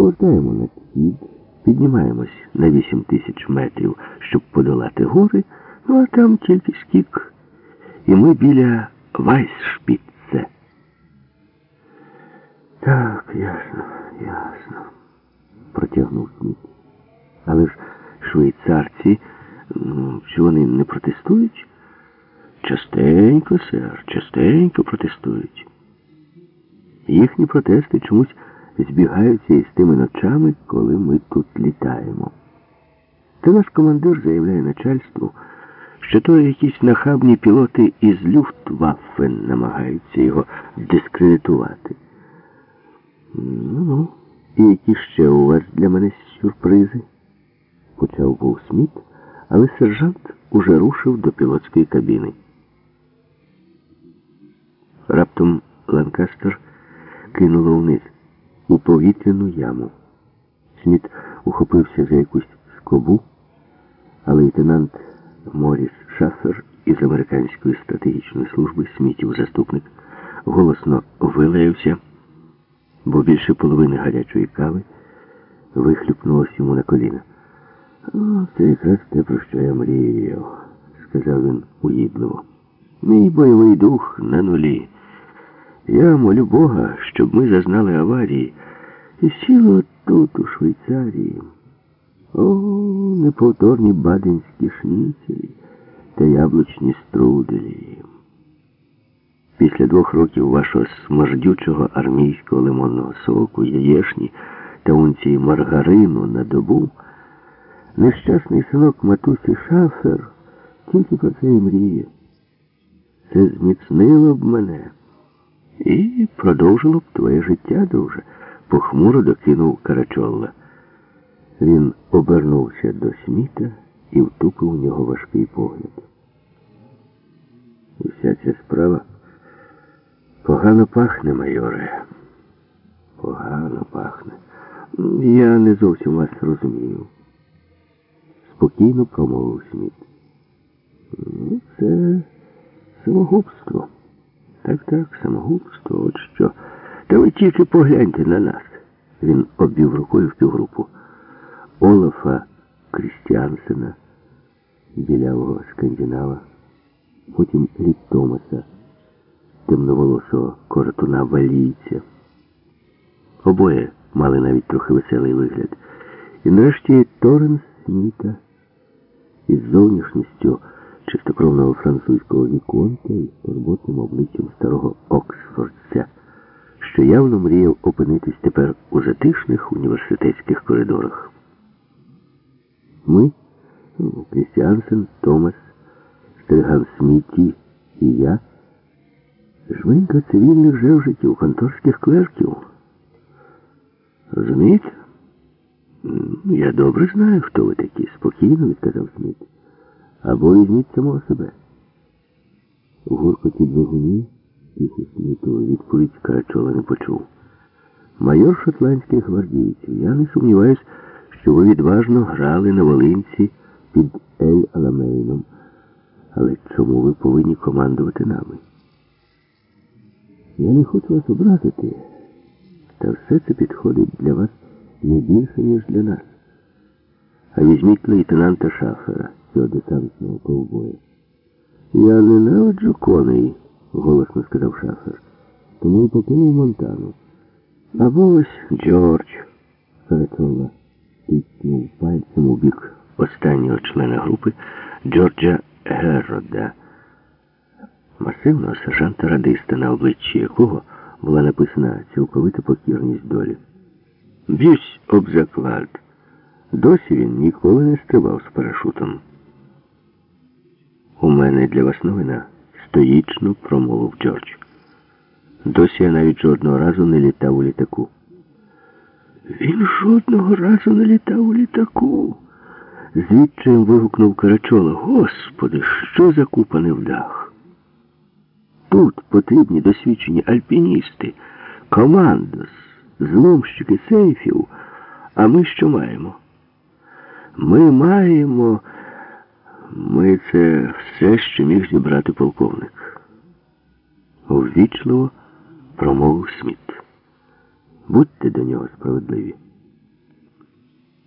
Повертаємо на схід, піднімаємось на 8 тисяч метрів, щоб подолати гори, ну а там тільки скік. І ми біля Вайсшпіце. Так, ясно, ясно, протягнув Сміт. Але ж швейцарці, чи вони не протестують? Частенько, сер, частенько протестують. Їхні протести чомусь збігаються із тими ночами, коли ми тут літаємо. Та наш командир заявляє начальству, що то якісь нахабні пілоти із Люфтваффен намагаються його дискредитувати. Ну-ну, і які ще у вас для мене сюрпризи? Почав був Сміт, але сержант уже рушив до пілотської кабіни. Раптом Ланкастер кинуло вниз у повітряну яму. Сміт ухопився за якусь скобу, а лейтенант Моріс Шафер із американської стратегічної служби Смітів заступник голосно вилаявся, бо більше половини гарячої кави вихлюпнулося йому на коліна. «О, Це якраз те, про що я мріяв, сказав він уїдливо. Мій бойовий дух на нулі. Я молю Бога, щоб ми зазнали аварії і сіли тут, у Швейцарії. О, неповторні баденські шніцелі та яблучні струделі. Після двох років вашого смаждючого армійського лимонного соку, яєшні та унції маргарину на добу, нещасний синок матусі Шафер тільки про це і мріє. Це зміцнило б мене. І продовжило б твоє життя, друже, похмуро докинув Карачолла. Він обернувся до сміта і втупив у нього важкий погляд. Уся ця справа погано пахне, майоре. Погано пахне. Я не зовсім вас розумію. Спокійно промовив Сміт. Це самогубство. Так, так, самогубство, от що. Та ви тільки погляньте на нас. Він обвів рукою в півгрупу. Олафа Крістіансена, білявого скандинава, потім Лі Томаса, темноволосого коротуна валійця. Обоє мали навіть трохи веселий вигляд. І нарешті Торренс Сміта із зовнішністю чистокровного французького віконта і турботним обличчям старого Оксфордця, що явно мріяв опинитись тепер у затишних університетських коридорах. Ми, ну, Крістіансен, Томас, Стриган Сміті і я, жменька цивільних жевжиків, конторських клерків. Розумієте? Я добре знаю, хто ви такі, спокійно відказав Сміт. Або візьміть самого себе. У гуркоті двигунів тихо Сміту Карачола не почув. Майор шотландських гвардійців, я не сумніваюсь, що ви відважно грали на Волинці під Ель Аламейном. Але чому ви повинні командувати нами? Я не хочу вас образити, та все це підходить для вас не більше, ніж для нас. А візьміть лейтенанта Шафера, цього десантного ковбоя. Я ненавиджу коней, голосно сказав Шафер. Тому і покинув Монтану. Або ось Джордж, Карачола, тиснув пальцем у бік останнього члена групи Джорджа Геррода, масивного сержанта-радиста, на обличчі якого була написана цілковита покірність долі. Б'юсь об заклад. Досі він ніколи не стрибав з парашутом. У мене для вас новина, стоїчно промовив Джордж. Досі я навіть жодного разу не літав у літаку. Він жодного разу не літав у літаку. Звідчаєм вигукнув Карачола. Господи, що за купа невдах? Тут потрібні досвідчені альпіністи, командос, зломщики сейфів. А ми що маємо? Ми маємо. Ми це все, що міг зібрати полковник. Ввічливо промовив Сміт. Будьте до нього справедливі.